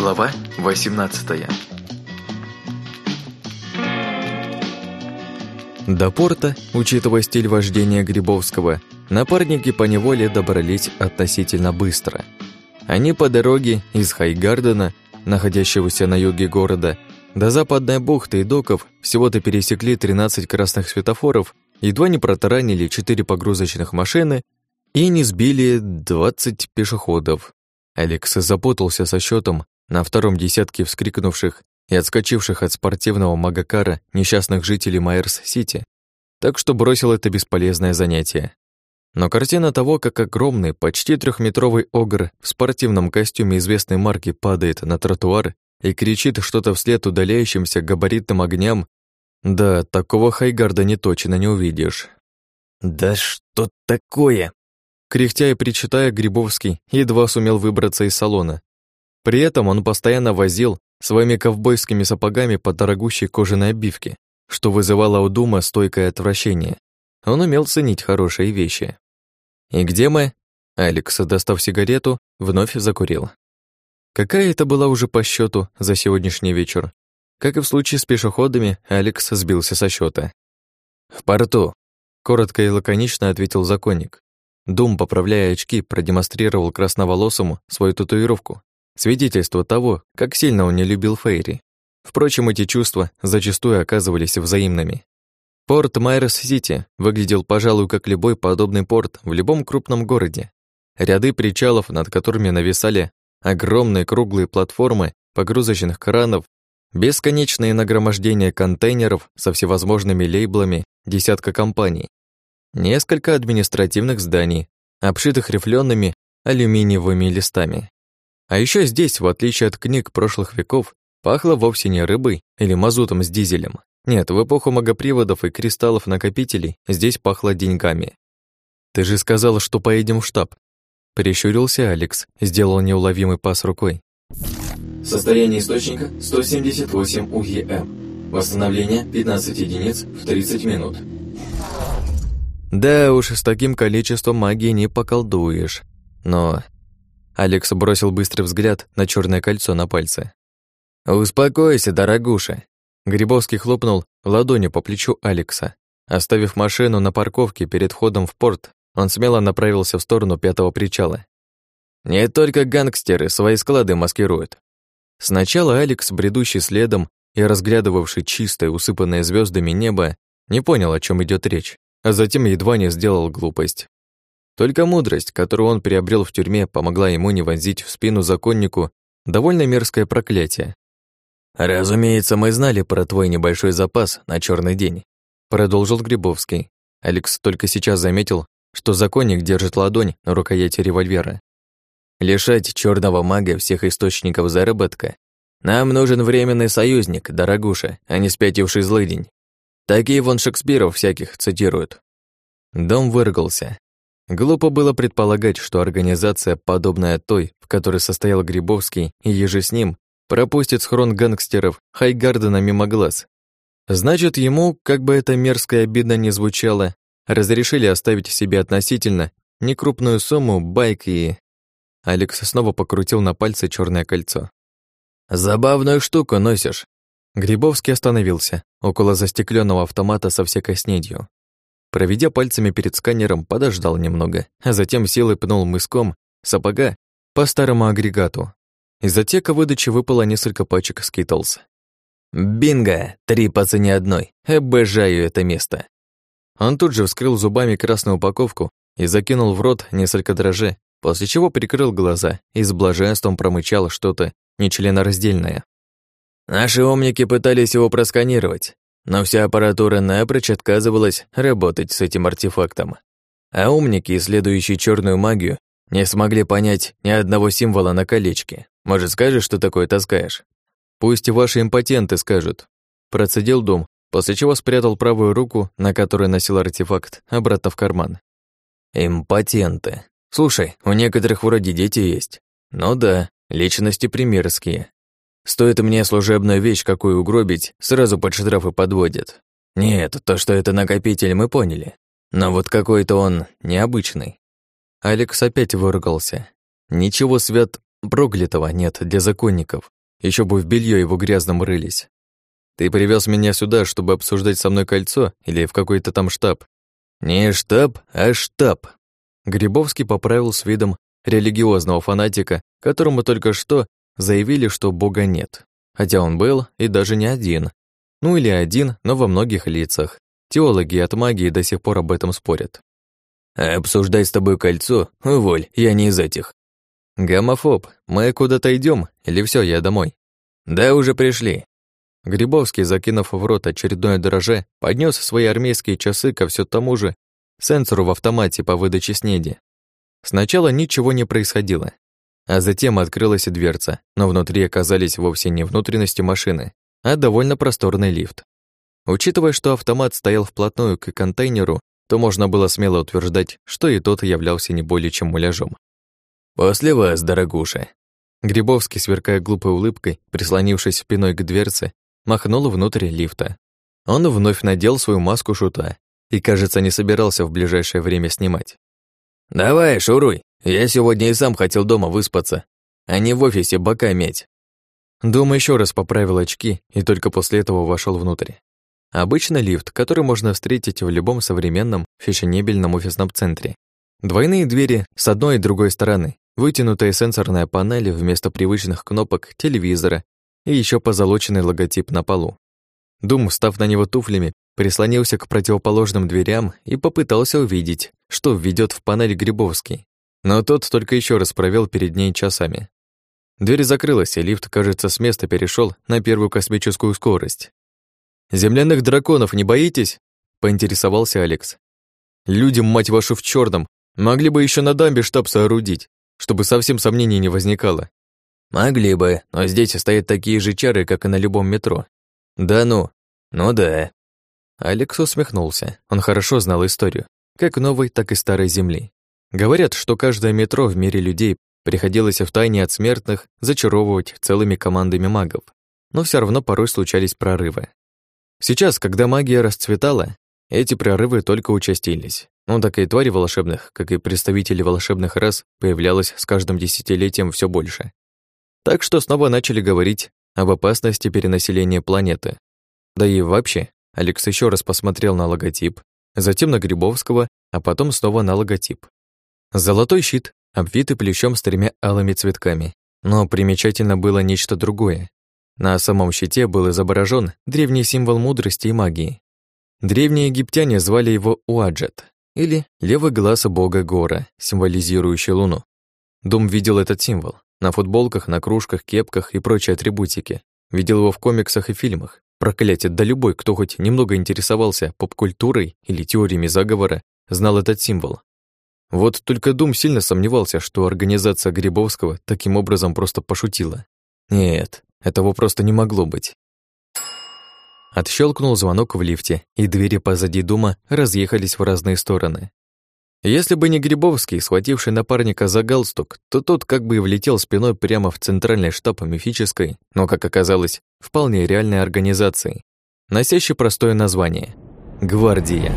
Глава 18 До порта, учитывая стиль вождения Грибовского, напарники по неволе добрались относительно быстро. Они по дороге из Хайгардена, находящегося на юге города, до западной бухты и доков всего-то пересекли 13 красных светофоров, едва не протаранили 4 погрузочных машины и не сбили 20 пешеходов. Алекс запутался со счетом на втором десятке вскрикнувших и отскочивших от спортивного магакара несчастных жителей Майерс-Сити, так что бросил это бесполезное занятие. Но картина того, как огромный, почти трехметровый огр в спортивном костюме известной марки падает на тротуар и кричит что-то вслед удаляющимся габаритным огням, да, такого Хайгарда не точно не увидишь. «Да что такое?» Кряхтя и причитая, Грибовский едва сумел выбраться из салона. При этом он постоянно возил своими ковбойскими сапогами по дорогущей кожаной обивке, что вызывало у Дума стойкое отвращение. Он умел ценить хорошие вещи. «И где мы?» Алекс, достав сигарету, вновь закурил. Какая это была уже по счету за сегодняшний вечер? Как и в случае с пешеходами, Алекс сбился со счета. «В порту», — коротко и лаконично ответил законник. Дум, поправляя очки, продемонстрировал красноволосому свою татуировку, свидетельство того, как сильно он не любил Фейри. Впрочем, эти чувства зачастую оказывались взаимными. Порт Майерс-Сити выглядел, пожалуй, как любой подобный порт в любом крупном городе. Ряды причалов, над которыми нависали огромные круглые платформы погрузочных кранов, бесконечные нагромождения контейнеров со всевозможными лейблами десятка компаний, несколько административных зданий, обшитых рифлеными алюминиевыми листами. А еще здесь, в отличие от книг прошлых веков, пахло вовсе не рыбой или мазутом с дизелем. Нет, в эпоху магоприводов и кристаллов-накопителей здесь пахло деньгами. «Ты же сказал, что поедем в штаб». Прищурился Алекс, сделал неуловимый пас рукой. Состояние источника 178 УЕМ. Восстановление 15 единиц в 30 минут. Да уж, с таким количеством магии не поколдуешь. Но... Алекс бросил быстрый взгляд на черное кольцо на пальце. «Успокойся, дорогуша!» Грибовский хлопнул ладонью по плечу Алекса. Оставив машину на парковке перед входом в порт, он смело направился в сторону пятого причала. «Не только гангстеры свои склады маскируют». Сначала Алекс, бредущий следом и разглядывавший чистое, усыпанное звездами небо, не понял, о чем идет речь а затем едва не сделал глупость. Только мудрость, которую он приобрел в тюрьме, помогла ему не вонзить в спину законнику довольно мерзкое проклятие. «Разумеется, мы знали про твой небольшой запас на черный день», продолжил Грибовский. Алекс только сейчас заметил, что законник держит ладонь на рукояти револьвера. «Лишать черного мага всех источников заработка? Нам нужен временный союзник, дорогуша, а не спятивший злыдень. Такие вон Шекспиров всяких цитируют. Дом выргался. Глупо было предполагать, что организация, подобная той, в которой состоял Грибовский и еже с ним, пропустит схрон гангстеров Хайгардена мимо глаз. Значит, ему, как бы это мерзко и обидно не звучало, разрешили оставить себе относительно некрупную сумму байк и... Алекс снова покрутил на пальце черное кольцо. «Забавную штуку носишь», Грибовский остановился около застекленного автомата со всякой снедью. Проведя пальцами перед сканером, подождал немного, а затем силой пнул мыском сапога по старому агрегату. Из отека выдачи выпало несколько пачек скитлс. «Бинго! Три по цене одной! Обожаю это место!» Он тут же вскрыл зубами красную упаковку и закинул в рот несколько дрожжей, после чего прикрыл глаза и с блаженством промычал что-то нечленораздельное. Наши умники пытались его просканировать, но вся аппаратура напрочь отказывалась работать с этим артефактом. А умники, исследующие черную магию, не смогли понять ни одного символа на колечке. Может, скажешь, что такое таскаешь? Пусть ваши импотенты скажут. Процедил дом, после чего спрятал правую руку, на которой носил артефакт, обратно в карман. Импотенты. Слушай, у некоторых вроде дети есть. Ну да, личности примерские. Стоит мне служебную вещь какую угробить, сразу под штрафы подводят. Нет, то, что это накопитель, мы поняли. Но вот какой-то он необычный. Алекс опять выругался. Ничего свят проклятого нет для законников. Еще бы в белье его грязном рылись. Ты привез меня сюда, чтобы обсуждать со мной кольцо или в какой-то там штаб? Не штаб, а штаб. Грибовский поправил с видом религиозного фанатика, которому только что заявили, что Бога нет. Хотя он был и даже не один. Ну или один, но во многих лицах. Теологи от магии до сих пор об этом спорят. обсуждать с тобой кольцо? Уволь, я не из этих. Гомофоб, мы куда-то идем или все, я домой? Да, уже пришли. Грибовский, закинув в рот очередное дроже, поднес свои армейские часы ко все тому же сенсору в автомате по выдаче снеди. Сначала ничего не происходило, а затем открылась дверца, но внутри оказались вовсе не внутренности машины, а довольно просторный лифт. Учитывая, что автомат стоял вплотную к контейнеру, то можно было смело утверждать, что и тот являлся не более чем муляжом. «После вас, дорогуша!» Грибовский, сверкая глупой улыбкой, прислонившись спиной к дверце, махнул внутрь лифта. Он вновь надел свою маску шута и, кажется, не собирался в ближайшее время снимать. «Давай, шуруй, я сегодня и сам хотел дома выспаться, а не в офисе бока медь». Дома еще раз поправил очки и только после этого вошел внутрь. Обычный лифт, который можно встретить в любом современном фешенебельном офисном центре. Двойные двери с одной и другой стороны, вытянутая сенсорная панель вместо привычных кнопок телевизора и еще позолоченный логотип на полу. Дум, став на него туфлями, прислонился к противоположным дверям и попытался увидеть, что введет в панель Грибовский. Но тот только еще раз провел перед ней часами. Дверь закрылась, и лифт, кажется, с места перешел на первую космическую скорость. «Земляных драконов не боитесь?» — поинтересовался Алекс. «Людям, мать вашу, в черном могли бы еще на дамбе штаб соорудить, чтобы совсем сомнений не возникало». «Могли бы, но здесь стоят такие же чары, как и на любом метро». «Да ну?» «Ну да». Алекс усмехнулся. Он хорошо знал историю, как новой, так и старой Земли. Говорят, что каждое метро в мире людей приходилось втайне от смертных зачаровывать целыми командами магов. Но все равно порой случались прорывы. Сейчас, когда магия расцветала, эти прорывы только участились. Ну так и твари волшебных, как и представители волшебных рас, появлялось с каждым десятилетием все больше. Так что снова начали говорить об опасности перенаселения планеты. Да и вообще, Алекс еще раз посмотрел на логотип, затем на Грибовского, а потом снова на логотип. Золотой щит, обвитый плечом с тремя алыми цветками. Но примечательно было нечто другое. На самом щите был изображен древний символ мудрости и магии. Древние египтяне звали его Уаджет, или левый глаз бога Гора, символизирующий луну. Дум видел этот символ на футболках, на кружках, кепках и прочей атрибутике. Видел его в комиксах и фильмах. Проклятие, да любой, кто хоть немного интересовался поп-культурой или теориями заговора, знал этот символ. Вот только Дум сильно сомневался, что организация Грибовского таким образом просто пошутила. Нет, этого просто не могло быть. Отщелкнул звонок в лифте, и двери позади Дума разъехались в разные стороны. Если бы не Грибовский, схвативший напарника за галстук, то тот как бы и влетел спиной прямо в центральный штаб мифической, но, как оказалось, вполне реальной организации, носящей простое название — «Гвардия».